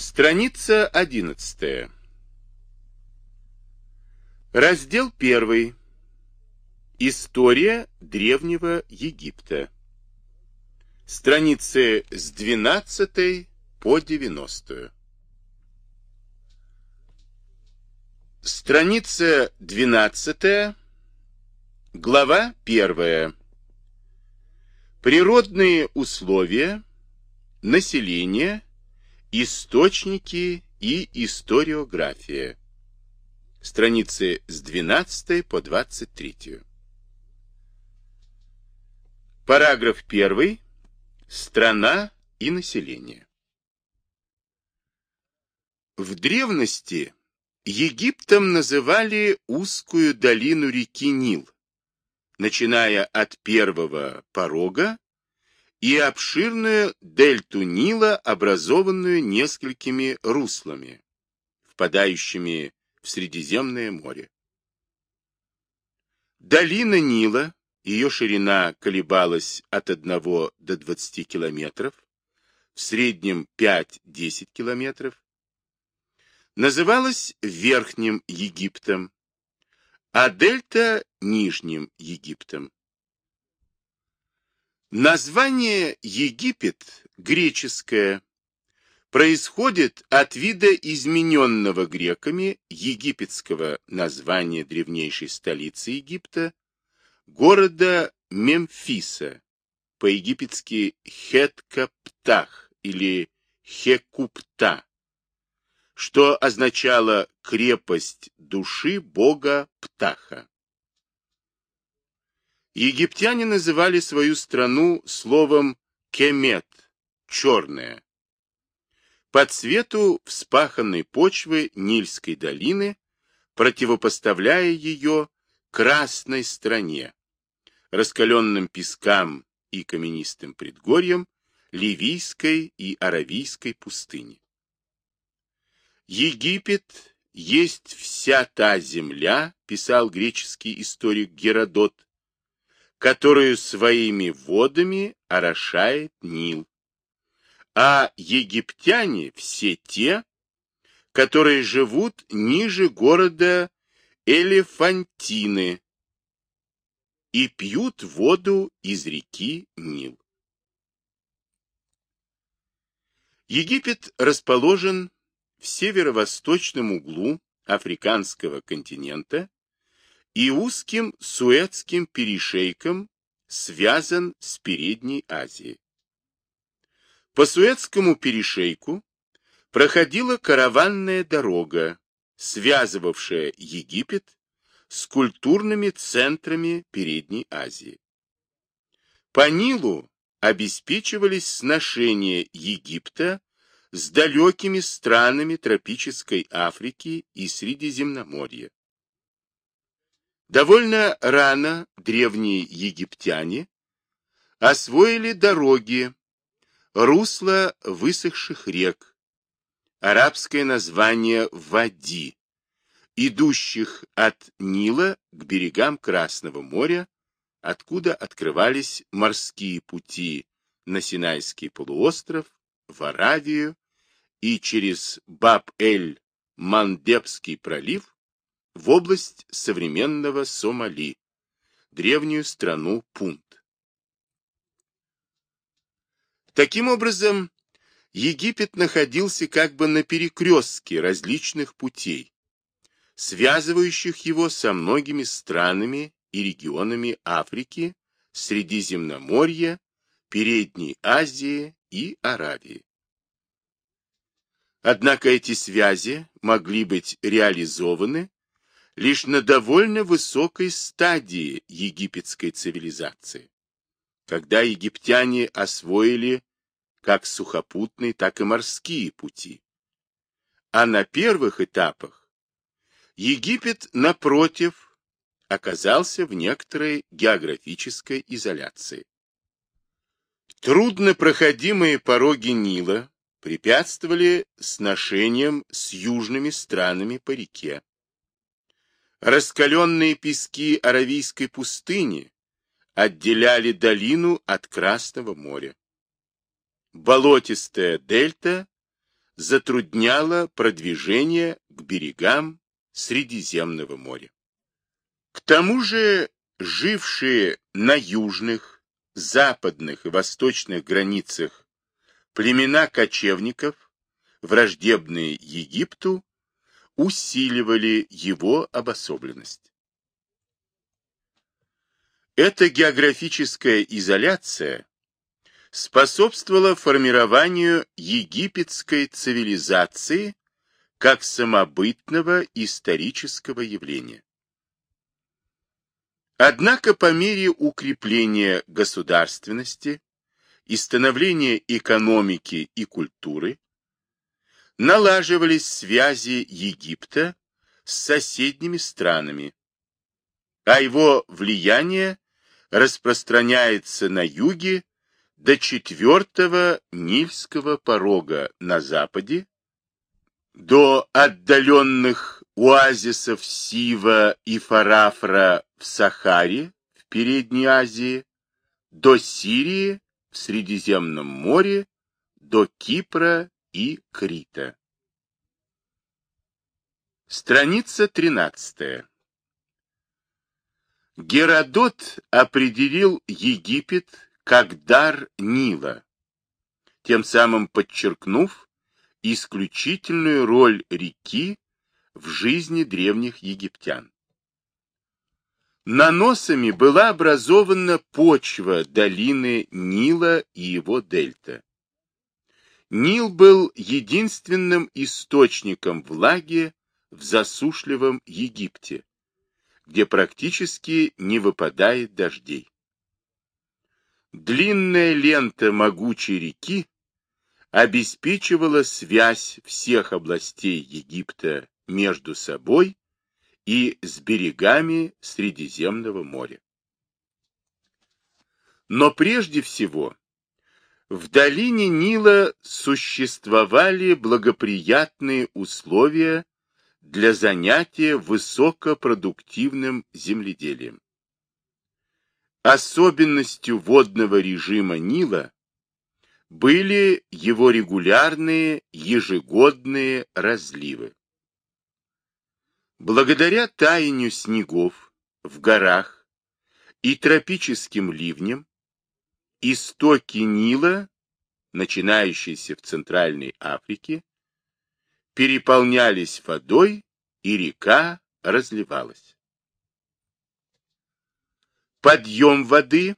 Страница 11. Раздел 1. История Древнего Египта. Страницы с 12 по 90. Страница 12. Глава 1. Природные условия, население, источники и историография. Страницы с 12 по 23. Параграф 1. Страна и население. В древности Египтом называли узкую долину реки Нил, начиная от первого порога и обширную дельту Нила, образованную несколькими руслами, впадающими в Средиземное море. Долина Нила, ее ширина колебалась от 1 до 20 километров, в среднем 5-10 километров, называлась Верхним Египтом, а дельта – Нижним Египтом. Название Египет греческое происходит от вида измененного греками египетского названия древнейшей столицы Египта, города Мемфиса, по-египетски Хеткаптах или Хекупта, что означало крепость души бога Птаха. Египтяне называли свою страну словом Кемет, черная, по цвету вспаханной почвы Нильской долины, противопоставляя ее красной стране, раскаленным пескам и каменистым предгорьям Ливийской и Аравийской пустыни. Египет есть вся та земля, писал греческий историк Геродот, которую своими водами орошает Нил а египтяне все те, которые живут ниже города Элефантины и пьют воду из реки Нил. Египет расположен в северо-восточном углу африканского континента и узким Суэцким перешейком связан с Передней Азией. По Суэцкому перешейку проходила караванная дорога, связывавшая Египет с культурными центрами Передней Азии. По Нилу обеспечивались сношения Египта с далекими странами тропической Африки и Средиземноморья. Довольно рано древние египтяне освоили дороги, Русло высохших рек. Арабское название Вади, идущих от Нила к берегам Красного моря, откуда открывались морские пути на Синайский полуостров, в Аравию и через Баб-эль-Мандебский пролив в область современного Сомали, древнюю страну Пунт. Таким образом, Египет находился как бы на перекрестке различных путей, связывающих его со многими странами и регионами Африки, Средиземноморья, Передней Азии и Аравии. Однако эти связи могли быть реализованы лишь на довольно высокой стадии египетской цивилизации, когда египтяне освоили как сухопутные, так и морские пути. А на первых этапах Египет, напротив, оказался в некоторой географической изоляции. Труднопроходимые пороги Нила препятствовали сношениям с южными странами по реке. Раскаленные пески Аравийской пустыни отделяли долину от Красного моря болотистая дельта затрудняло продвижение к берегам Средиземного моря. К тому же жившие на южных, западных и восточных границах племена кочевников, враждебные Египту, усиливали его обособленность. Эта географическая изоляция способствовала формированию египетской цивилизации как самобытного исторического явления. Однако по мере укрепления государственности и становления экономики и культуры налаживались связи Египта с соседними странами, а его влияние распространяется на юге до четвертого Нильского порога на западе, до отдаленных оазисов Сива и Фарафра в Сахаре, в Передней Азии, до Сирии, в Средиземном море, до Кипра и Крита. Страница 13. Геродот определил Египет как дар Нила, тем самым подчеркнув исключительную роль реки в жизни древних египтян. Наносами была образована почва долины Нила и его дельта. Нил был единственным источником влаги в засушливом Египте, где практически не выпадает дождей. Длинная лента могучей реки обеспечивала связь всех областей Египта между собой и с берегами Средиземного моря. Но прежде всего в долине Нила существовали благоприятные условия для занятия высокопродуктивным земледелием. Особенностью водного режима Нила были его регулярные ежегодные разливы. Благодаря таянию снегов в горах и тропическим ливням, истоки Нила, начинающиеся в Центральной Африке, переполнялись водой, и река разливалась. Подъем воды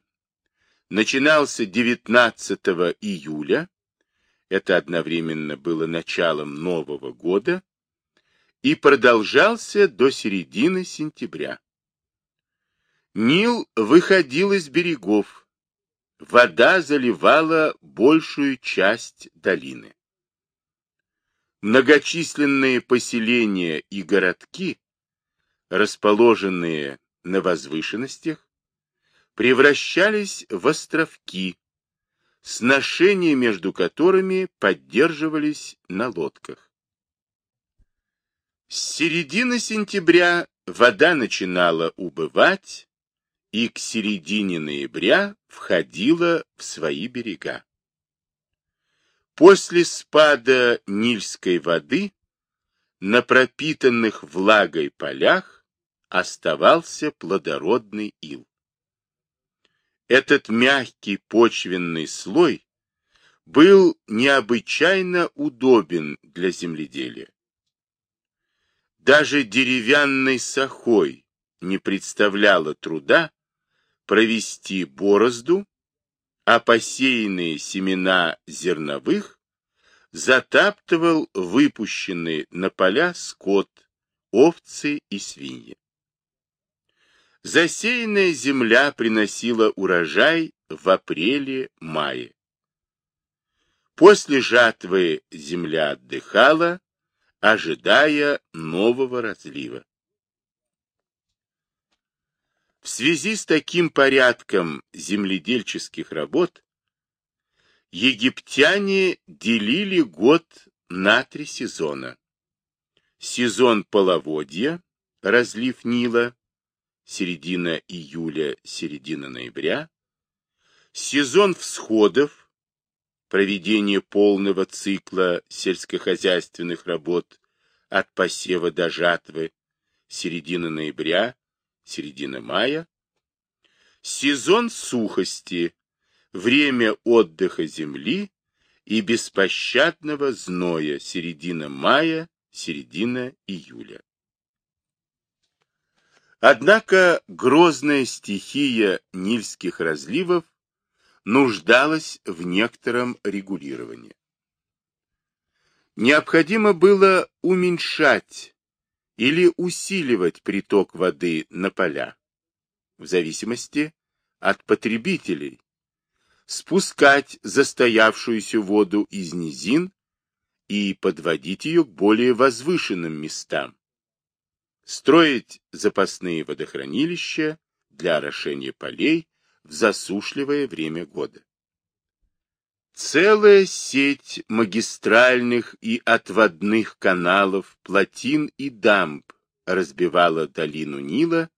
начинался 19 июля, это одновременно было началом Нового года, и продолжался до середины сентября. Нил выходил из берегов, вода заливала большую часть долины. Многочисленные поселения и городки, расположенные на возвышенностях, превращались в островки, сношения между которыми поддерживались на лодках. С середины сентября вода начинала убывать и к середине ноября входила в свои берега. После спада Нильской воды на пропитанных влагой полях оставался плодородный ил. Этот мягкий почвенный слой был необычайно удобен для земледелия. Даже деревянной сахой не представляло труда провести борозду, а посеянные семена зерновых затаптывал выпущенный на поля скот, овцы и свиньи. Засеянная земля приносила урожай в апреле-мае. После жатвы земля отдыхала, ожидая нового разлива. В связи с таким порядком земледельческих работ египтяне делили год на три сезона. Сезон половодья, разлив Нила, середина июля, середина ноября, сезон всходов, проведение полного цикла сельскохозяйственных работ от посева до жатвы, середина ноября, середина мая, сезон сухости, время отдыха земли и беспощадного зноя, середина мая, середина июля. Однако грозная стихия нильских разливов нуждалась в некотором регулировании. Необходимо было уменьшать или усиливать приток воды на поля, в зависимости от потребителей, спускать застоявшуюся воду из низин и подводить ее к более возвышенным местам, строить запасные водохранилища для орошения полей в засушливое время года. Целая сеть магистральных и отводных каналов, плотин и дамб разбивала долину Нила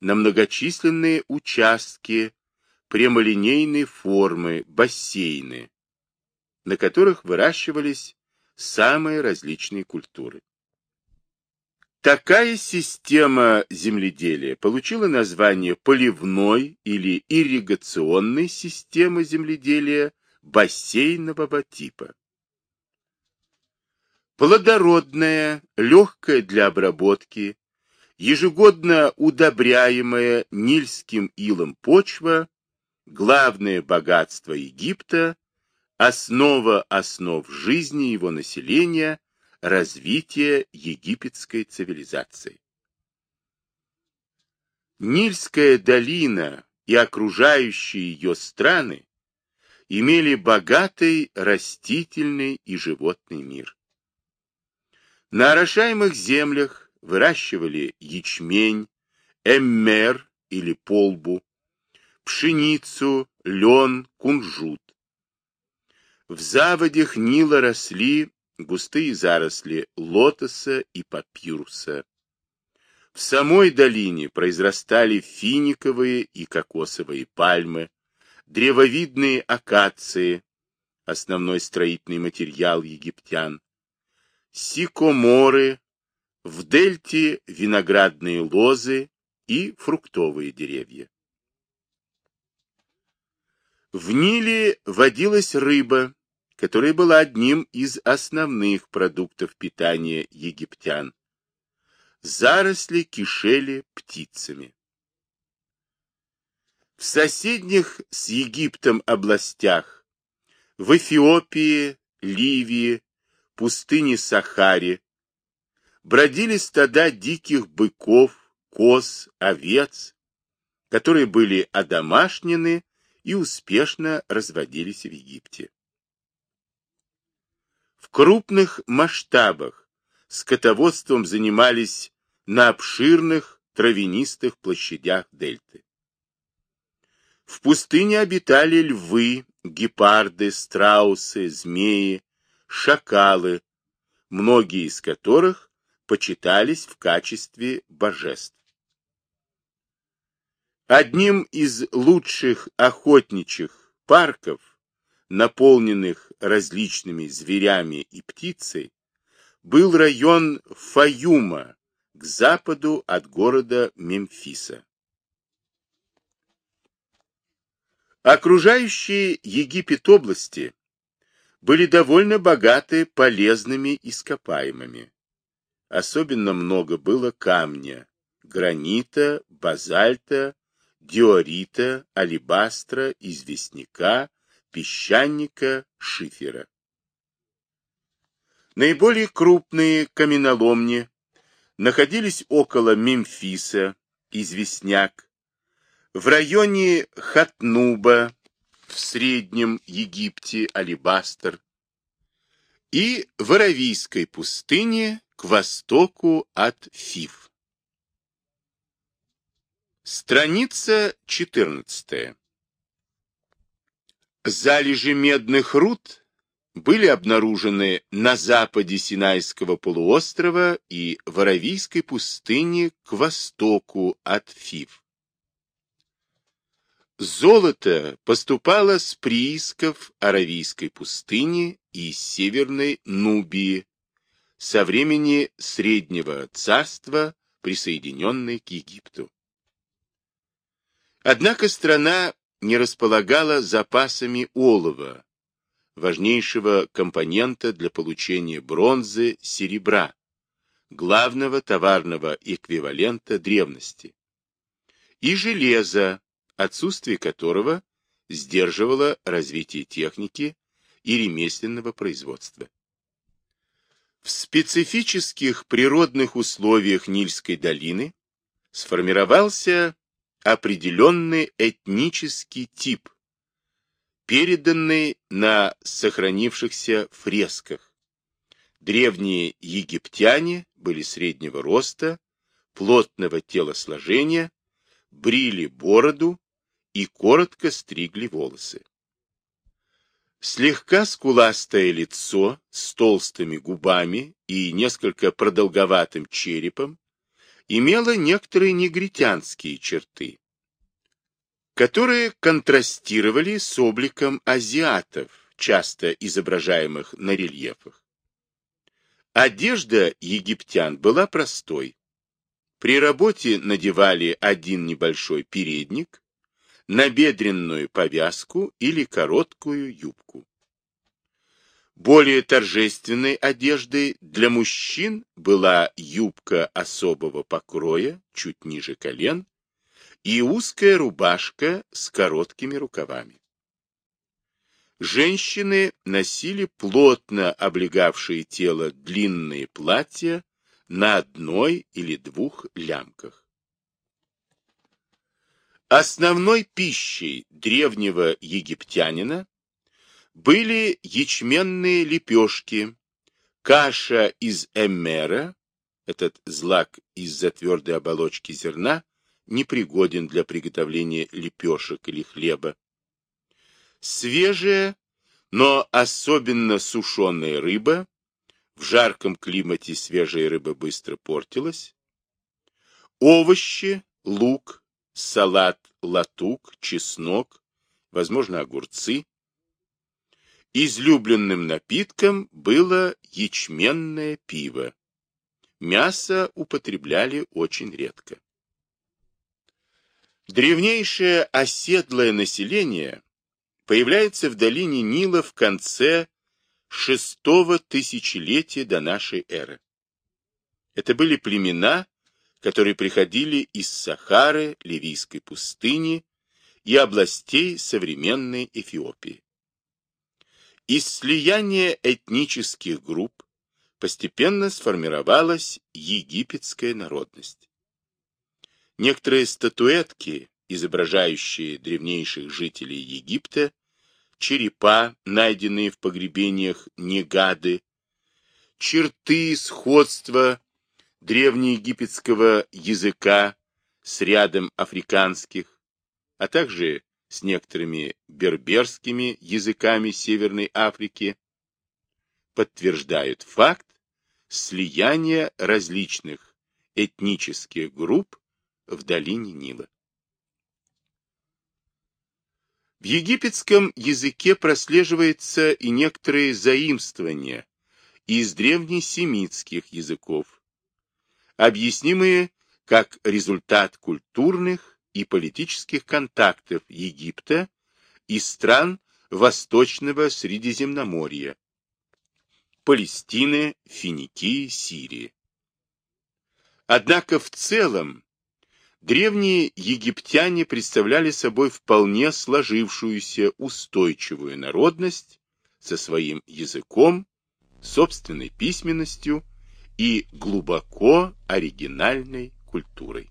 на многочисленные участки прямолинейной формы, бассейны, на которых выращивались самые различные культуры. Такая система земледелия получила название поливной или ирригационной системы земледелия бассейнового типа. Плодородная, легкая для обработки, ежегодно удобряемая нильским илом почва, главное богатство Египта, основа основ жизни его населения – развития египетской цивилизации. Нильская долина и окружающие ее страны имели богатый растительный и животный мир. На орошаемых землях выращивали ячмень, эммер или полбу, пшеницу, лен, кунжут. В заводях Нила росли густые заросли лотоса и папируса. В самой долине произрастали финиковые и кокосовые пальмы, древовидные акации, основной строительный материал египтян, сикоморы, в дельте виноградные лозы и фруктовые деревья. В Ниле водилась рыба, которая была одним из основных продуктов питания египтян. Заросли кишели птицами. В соседних с Египтом областях, в Эфиопии, Ливии, пустыне Сахаре, бродили стада диких быков, коз, овец, которые были одомашнены и успешно разводились в Египте. В крупных масштабах скотоводством занимались на обширных травянистых площадях дельты. В пустыне обитали львы, гепарды, страусы, змеи, шакалы, многие из которых почитались в качестве божеств. Одним из лучших охотничьих парков наполненных различными зверями и птицей, был район Фаюма к западу от города Мемфиса. Окружающие Египет области были довольно богаты полезными ископаемыми. Особенно много было камня, гранита, базальта, диорита, алебастра, известняка, песчаника, шифера. Наиболее крупные каменоломни находились около Мемфиса, известняк, в районе Хатнуба, в Среднем Египте, Алибастер, и в Аравийской пустыне к востоку от Фив. Страница 14. Залежи медных руд были обнаружены на западе Синайского полуострова и в Аравийской пустыне к востоку от Фив. Золото поступало с приисков Аравийской пустыни и Северной Нубии со времени Среднего Царства, присоединенной к Египту. Однако страна не располагала запасами олова, важнейшего компонента для получения бронзы, серебра, главного товарного эквивалента древности, и железа, отсутствие которого сдерживало развитие техники и ремесленного производства. В специфических природных условиях Нильской долины сформировался определенный этнический тип, переданный на сохранившихся фресках. Древние египтяне были среднего роста, плотного телосложения, брили бороду и коротко стригли волосы. Слегка скуластое лицо с толстыми губами и несколько продолговатым черепом имело некоторые негритянские черты, которые контрастировали с обликом азиатов, часто изображаемых на рельефах. Одежда египтян была простой. При работе надевали один небольшой передник, набедренную повязку или короткую юбку. Более торжественной одеждой для мужчин была юбка особого покроя, чуть ниже колен, и узкая рубашка с короткими рукавами. Женщины носили плотно облегавшие тело длинные платья на одной или двух лямках. Основной пищей древнего египтянина были ячменные лепешки, каша из эммера, этот злак из-за твердой оболочки зерна непригоден для приготовления лепешек или хлеба, свежая, но особенно сушеная рыба, в жарком климате свежая рыба быстро портилась, овощи, лук, салат, латук, чеснок, возможно, огурцы. Излюбленным напитком было ячменное пиво. Мясо употребляли очень редко. Древнейшее оседлое население появляется в долине Нила в конце шестого тысячелетия до нашей эры. Это были племена, которые приходили из Сахары, Ливийской пустыни и областей современной Эфиопии. Из слияния этнических групп постепенно сформировалась египетская народность. Некоторые статуэтки, изображающие древнейших жителей Египта, черепа, найденные в погребениях Негады, черты сходства древнеегипетского языка с рядом африканских, а также с некоторыми берберскими языками Северной Африки, подтверждают факт слияния различных этнических групп в долине Нила. В египетском языке прослеживается и некоторые заимствования из древнесемитских языков, объяснимые как результат культурных и политических контактов Египта и стран Восточного Средиземноморья, Палестины, Финикии, Сирии. Однако в целом древние египтяне представляли собой вполне сложившуюся устойчивую народность со своим языком, собственной письменностью и глубоко оригинальной культурой.